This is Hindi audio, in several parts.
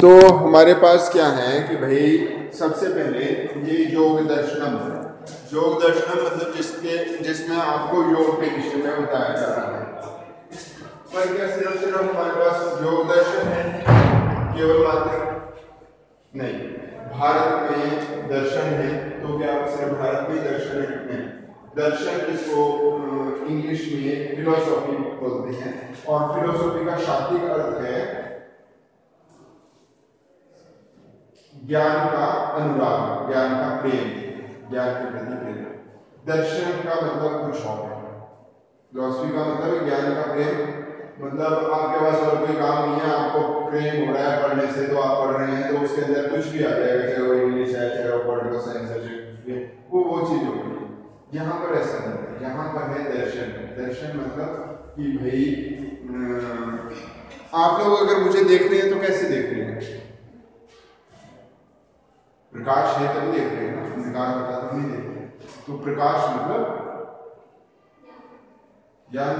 तो हमारे पास क्या है कि भाई, सबसे पहले ये योग दर्शनम योग दर्शनम मतलब जिसके, जिसमें आपको योग के विषय में बताया जा रहा है। पर क्या सिर्फ़ सिर्फ़ हमारे पास योग दर्शन है? केवल मात्र नहीं। भारत में दर्शन है तो क्या सिर्फ़ भारत में दर्शन है? नहीं। दर्शन जिसको इंग्लिश में फिलोसॉफी बोलते हैं। और फिलोसॉफी का शाब्दिक अर्थ है ज्ञान का अनुराग, ज्ञान का प्रेम, ज्ञान के प्रति प्रेम। दर्शन का मतलब कुछ और है। फिलोसफी का मतलब ज्ञान का प्रेम। मतलब आपके पास और कोई काम नहीं है, आपको प्रेम हो रहा है पढ़ने से तो आप पढ़ रहे हैं तो उसके अंदर कुछ भी आ जाएगा, चाहे वो इंग्लिश है, चाहे वो पॉलिटिकल साइंस है वो वो चीज़ होगी यहाँ पर ऐसा नहीं है, यहाँ पर है दर्शन। दर्शन मतलब कि भाई आप लोग अगर मुझे देख रहे हैं तो कैसे देख रहे हैं? प्रकाश है तभी देख रहे हैं ना प्रकाश होता तो नहीं देख रहे तो प्रकाश मतलब ज्ञान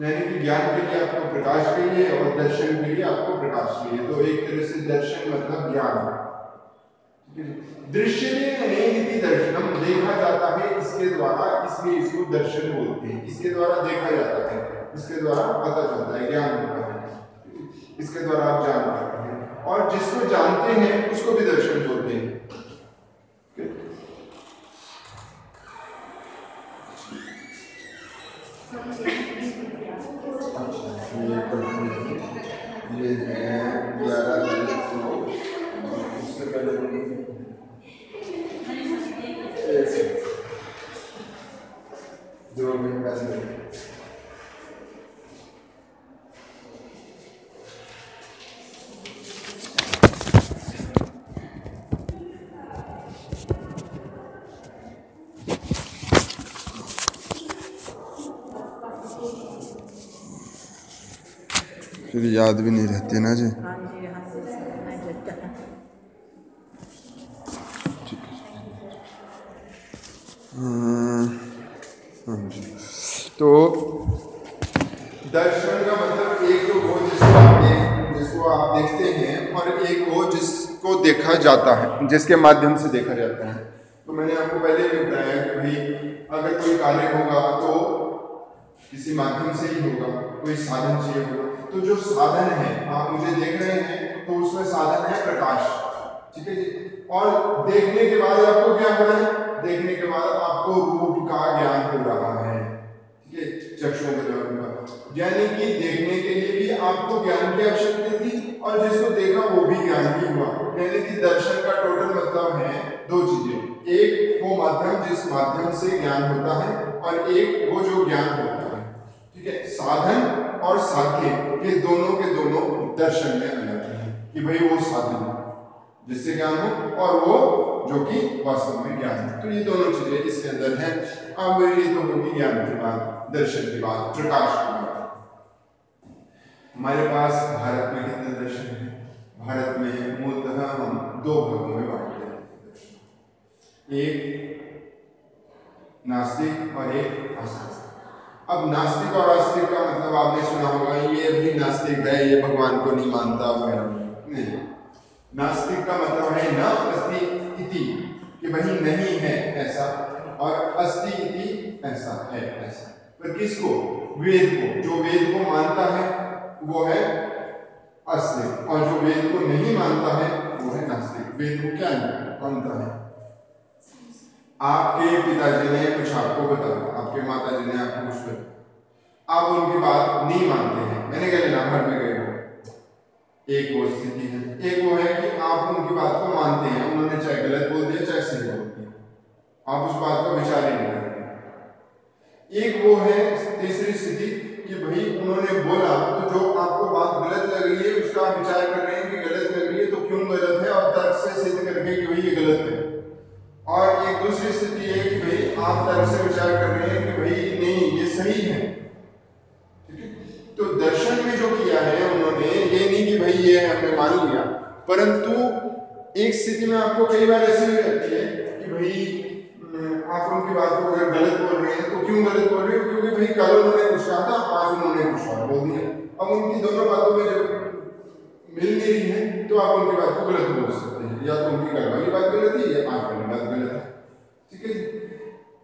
यानी कि ज्ञान के लिए आपको प्रकाश चाहिए और दर्शन के लिए आपको प्रकाश चाहिए। तो एक तरह से दर्शन मतलब ज्ञान। दृश्य दर्शनम देखा जाता है इसके द्वारा, इसलिए इसको दर्शन बोलते हैं। इसके द्वारा देखा जाता है, इसके द्वारा पता चलता है, ज्ञान होता है। इसके द्वारा आप जान पाते हैं। और जिसको जानते हैं उसको भी दर्शन बोलते हैं। ये है। ग्यारह इससे पहले फिर याद भी नहीं रहती ना जी। हाँ। तो दर्शन का मतलब एक तो वो जिसको आप जिसको आप देखते हैं और एक वो जिसको देखा जाता है, जिसके माध्यम से देखा जाता है। तो मैंने आपको पहले भी बताया कि भाई, अगर कोई कार्य होगा तो किसी माध्यम से ही होगा, कोई साधन चाहिए होगा। तो जो साधन है, आप मुझे देख रहे हैं तो उसमें साधन है प्रकाश। ठीक है जी? और देखने के बाद आपको क्या हो रहा है? देखने के बाद आपको रूप का ज्ञान हो रहा है। ठीक है? चक्षुओं के द्वारा यानी कि देखने के लिए भी आपको ज्ञान की आवश्यकता थी, और जिसको देखा वो भी ज्ञान ही हुआ। यानी कि दर्शन का टोटल मतलब है दो चीज़ें। एक वो माध्यम जिस माध्यम से ज्ञान होता है, और एक वो जो ज्ञान होता है। ठीक है? साधन और साध्य, ये दोनों के दोनों दर्शन में आ जाते हैं कि भाई वो साधन जिससे ज्ञान हो और वो जो कि वास्तव में ज्ञान है। तो ये दोनों चीज़ें इसके अंदर हैं। अब ये तो होगी ज्ञान की बात दर्शन की बात प्रकाश की बात हमारे पास भारत में कितने दर्शन है? भारत में मूलतः हम दो भागों में बांटते हैं। एक नास्तिक और एक आस्तिक। अब नास्तिक और आस्तिक का मतलब आपने सुना होगा, ये भी नास्तिक है, ये भगवान को नहीं मानता वगैरह। नहीं, नास्तिक का मतलब है न अस्ति इति, कि वही नहीं है ऐसा, और अस्ति इति ऐसा है ऐसा। पर किसको? वेद को। जो वेद को मानता है, वो है अस्तिक और जो वेद को नहीं मानता है, वो है नास्तिक। वेद को क्या मानता है? आपके पिताजी ने कुछ आपको बताया, आपके माता जी ने आपको कुछ बताया। आप उनकी बात नहीं मानते हैं। मैंने क्या लेना, घर में गए एक वो स्थिति है। एक वो है कि आप उनकी बात को मानते हैं। उन्होंने चाहे गलत बोल दिया, चाहे सही बोल दिया। आप उस बात का विचार ही नहीं करते एक वो है, तीसरी स्थिति कि भाई उन्होंने बोला तो जो आपको बात गलत लग रही है, उसका विचार कर रहे हैं कि गलत लग रही है तो क्यों गलत कहा था आज उन्होंने बोल दिया अब उनकी दोनों बातों में जब मिल रही है तो आप उनकी बात को गलत बोल सकते हैं। या तो उनकी कल वाली बात गलत है, या आपकी बात गलत है। ठीक है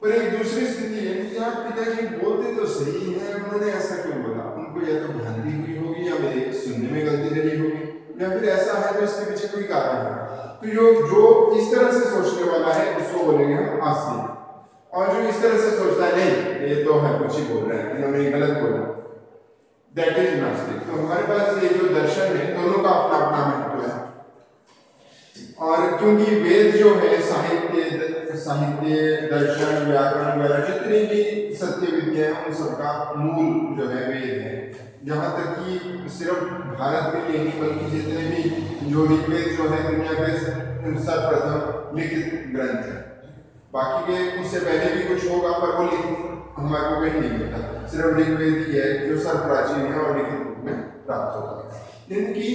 पर एक दूसरी स्थिति है कि यार पिताजी बोलते तो सही है, उन्होंने ऐसा क्यों बोला? उनको या तो भ्रांति हुई होगी, या मेरे सुनने में गलती रही होगी, या फिर ऐसा है तो इसके पीछे कोई कारण है। तो जो जो इस तरह से सोचने वाला है, उसको बोलेंगे हम आस्तिक और जो इस तरह से सोचता है, नहीं, ये तो है, कुछ ही बोल रहे हैं इन्होंने गलत बोला। दैट इज़ नास्तिक तो हमारे पास ये जो दर्शन है, दोनों का अपना अपना महत्व है। और क्योंकि वेद जो है, साहित्य साहित्य, दर्शन, व्याकरण वगैरह, जितनी भी सत्य विद्या है, उन सबका मूल जो है वेद है। जहाँ तक कि सिर्फ़ भारत के लिए नहीं, बल्कि जितने भी जो ऋग्वेद जो है, दुनिया के सर्वप्रथम लिखित ग्रंथ है। बाकी के उससे पहले भी कुछ होगा, पर वो लिखित हमारे को कहीं नहीं मिलता। सिर्फ़ ऋग्वेद ही है, जो सर्वप्राचीन है और लिखित रूप में प्राप्त होता है। इनकी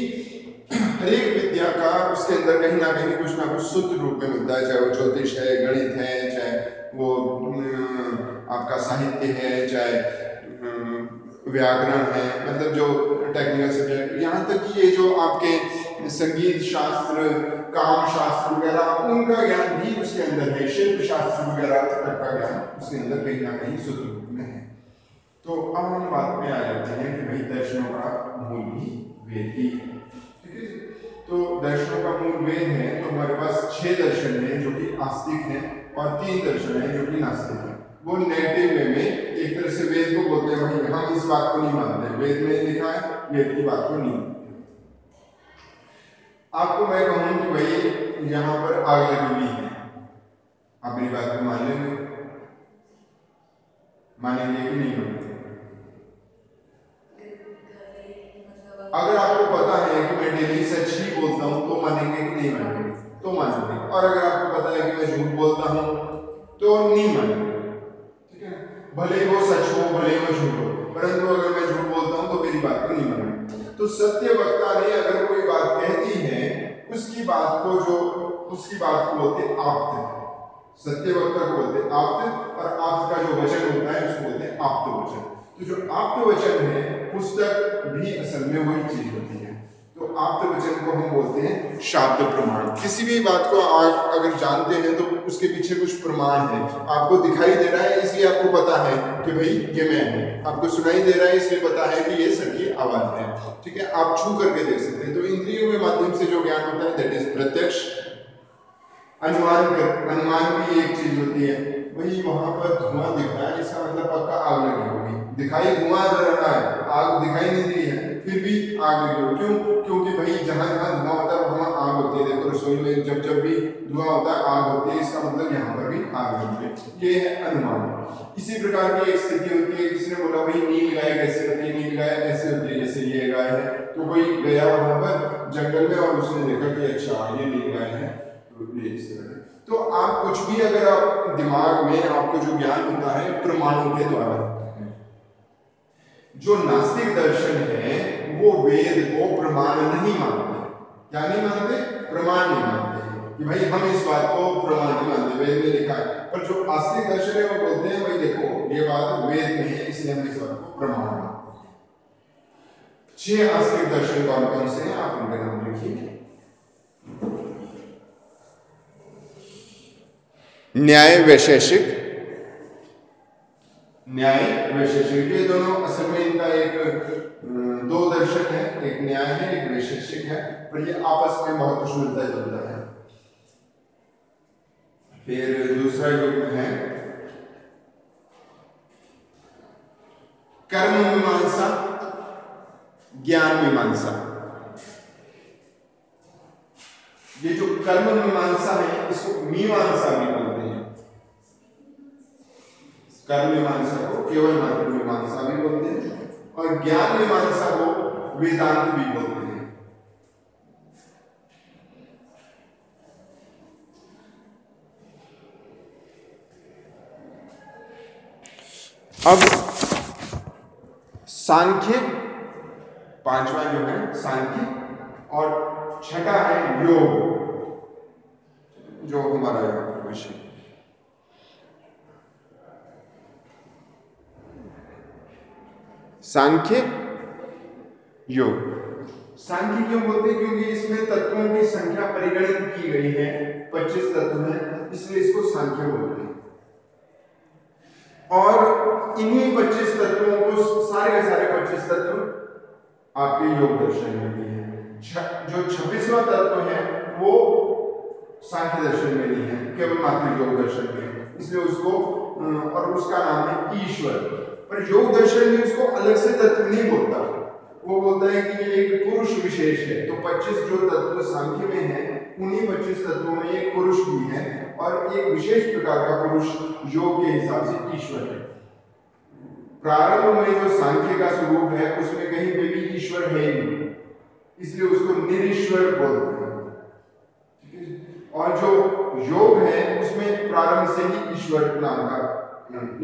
हर एक विद्या का उसके अंदर कहीं ना कहीं कुछ ना कुछ शुद्ध रूप में मिलता है, चाहे वो ज्योतिष है, गणित है, चाहे वो आपका साहित्य है, चाहे व्याकरण है मतलब जो टेक्निकल सब्जेक्ट यहाँ तक कि ये जो आपके संगीत शास्त्र काम शास्त्र वगैरह, उनका ज्ञान भी उसके अंदर है। शिल्प शास्त्र वगैरह तक का ज्ञान उसके अंदर कहीं ना कहीं शुद्ध रूप में है। तो अब हम बात में आ जाते हैं कि भाई दर्शनों का मूल भी वेद ही है। तो दर्शनों का मूल वेद है तो हमारे पास छह दर्शन है जो कि आस्तिक है और तीन दर्शन है जो कि नास्तिक है। वो नेगेटिव वे में एक तरह से वेद को बोलते हैं, भाई हम इस बात को नहीं मानते। वेद में लिखा है, वेद की बात को नहीं मानते। आपको मैं कहूँ कि भाई, यहाँ पर आग लगी हुई है। आप मेरी बात को मान लेंगे मानेंगे कि नहीं मानेंगे? अगर आपको पता है कि मैं डेली सच ही बोलता हूँ तो मानेंगे कि नहीं मानेंगे? तो मानेंगे। और अगर आपको पता है कि मैं झूठ बोलता हूँ तो नहीं मानेंगे। भले वो सच हो, भले वो झूठ हो, परंतु अगर मैं झूठ बोलता हूँ तो मेरी बात को नहीं मानेंगे। तो सत्य वक्ता ने अगर कोई बात कहती है उसकी बात को जो, उसकी बात को बोलते आप्त। सत्य वक्ता को बोलते आप्त, और आप्त का जो वचन होता है उसको बोलते आप्त वचन। तो जो आप्त वचन है, पुस्तक भी असल में वही चीज़ होती है। तो आप्त वचन को हम बोलते हैं शाब्द प्रमाण। किसी भी बात को आप अगर जानते हैं तो उसके पीछे कुछ प्रमाण है। आपको दिखाई दे रहा है, इसलिए आपको पता है कि भाई ये मैं हूँ। आपको सुनाई दे रहा है, इसलिए पता है कि ये सर की आवाज़ है। ठीक है? आप छू करके देख सकते हैं। तो इंद्रियों के माध्यम से जो ज्ञान होता है दैट इज़ प्रत्यक्ष। अनुमान कर, अनुमान भी एक चीज़ होती है। वही वहाँ पर धुआँ दिख रहा है, इसका मतलब पक्का आग लगी होगी। दिखाई, धुआँ रहा है। आग दिखाई नहीं दी है। फिर भी आग लगी होगी क्यों? क्योंकि भाई जहाँ जहाँ धुआँ होता है, वहाँ आग होती है। देखो रसोई में जब जब भी धुआँ होता है, आग होती है, इसका मतलब यहाँ पर भी आग होती है। ये है अनुमान। इसी प्रकार की एक स्थिति होती है किसी ने बोला भाई, नील गाय कैसे होती है? नील गाय ऐसे होती है जैसे ये गाय है। तो कोई गया वहाँ पर जंगल में और उसने देखा कि अच्छा ये नील गाय है। तो इस तरह तो आप कुछ भी अगर आप दिमाग में आपको जो ज्ञान होता है, प्रमाणों के द्वारा। है जो नास्तिक दर्शन है वो वेद को प्रमाण नहीं मानते। क्या नहीं मानते? प्रमाण नहीं मानते। कि भाई हम इस बात को प्रमाण नहीं मानते, वेद में लिखा है। पर जो आस्तिक दर्शन है, वो बोलते हैं, भाई देखो, ये बात वेद में है, इसलिए हम इस बात को प्रमाण मानते हैं। छह आस्तिक दर्शन कौन कौन से हैं? आप उनके नाम लिखिए। न्याय वैशेषिक न्याय वैशेषिक, ये दोनों असल में इनका एक दो दर्शक है, एक न्याय है, एक वैशेषिक है, पर ये आपस में बहुत कुछ मिलता जुलता है। फिर दूसरा युग है। कर्म मीमांसा, ज्ञान मीमांसा। ये जो कर्म मीमांसा है, इसको मीमांसा भी बोलते हैं कर्म मीमांसा को, केवल मात्र मीमांसा भी बोलते हैं और ज्ञान मीमांसा को वेदांत भी बोलते हैं। अब सांख्य पांचवा जो है सांख्य और छठा है योग जो हमारा यहाँ पर विषय सांख्य योग। सांख्य क्यों बोलते हैं? क्योंकि इसमें तत्वों की संख्या परिगणित की गई है। 25 तत्व है, इसलिए इसको सांख्य बोलते हैं। और इन्हीं 25 तत्वों को सारे के सारे 25 तत्व आपके योग दर्शन में भी है। जो छब्बीसवा तत्व है, वो सांख्य दर्शन में नहीं है, केवल मात्र योग दर्शन में। इसलिए उसको और उसका नाम है ईश्वर। पर योग दर्शन में उसको अलग से तत्व नहीं बोलता। वो बोलता है कि ये एक पुरुष विशेष है। तो 25 जो तत्व सांख्य में है, उन्हीं 25 तत्वों में एक पुरुष भी है और एक विशेष प्रकार का पुरुष योग के हिसाब से ईश्वर है। प्रारंभ में जो सांख्य का स्वरूप है, उसमें कहीं पे भी ईश्वर है नहीं। इसलिए उसको निरीश्वर बोलते हैं? और जो योग है, उसमें प्रारंभ से ही ईश्वर नाम का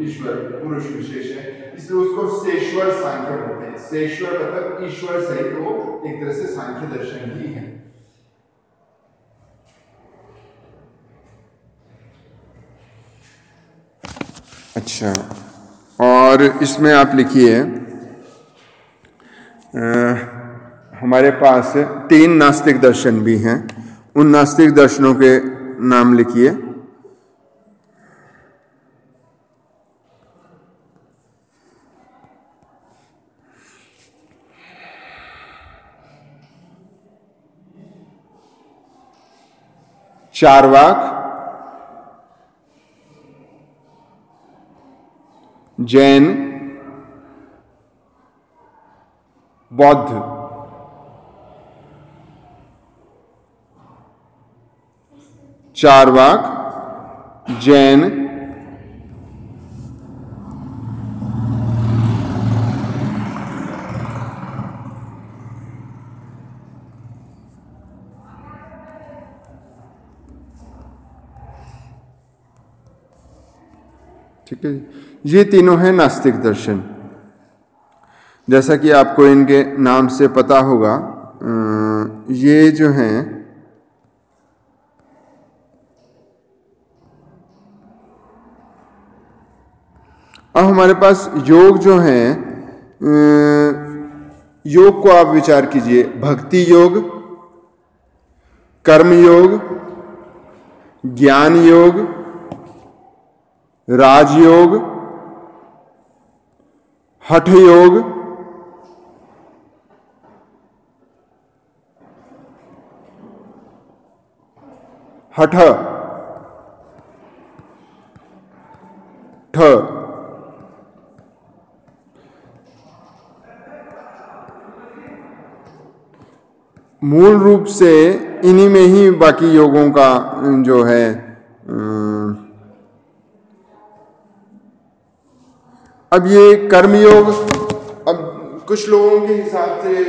ईश्वर पुरुष विशेष है इसलिए उसको सेश्वर सांख्य बोलते हैं सेश्वर मतलब ईश्वर सहित वो एक तरह से सांख्य दर्शन ही है अच्छा और इसमें आप लिखिए हमारे पास तीन नास्तिक दर्शन भी हैं। उन नास्तिक दर्शनों के नाम लिखिए। चारवाक जैन बौद्ध। चारवाक जैन ठीक है ये तीनों हैं नास्तिक दर्शन। जैसा कि आपको इनके नाम से पता होगा ये जो हैं, अब हमारे पास योग जो है योग को आप विचार कीजिए। भक्ति योग, कर्म योग, ज्ञान योग राजयोग हठ योग हठ, ठ। मूल रूप से इन्हीं में ही बाकी योगों का जो है अब ये कर्मयोग अब कुछ लोगों के हिसाब से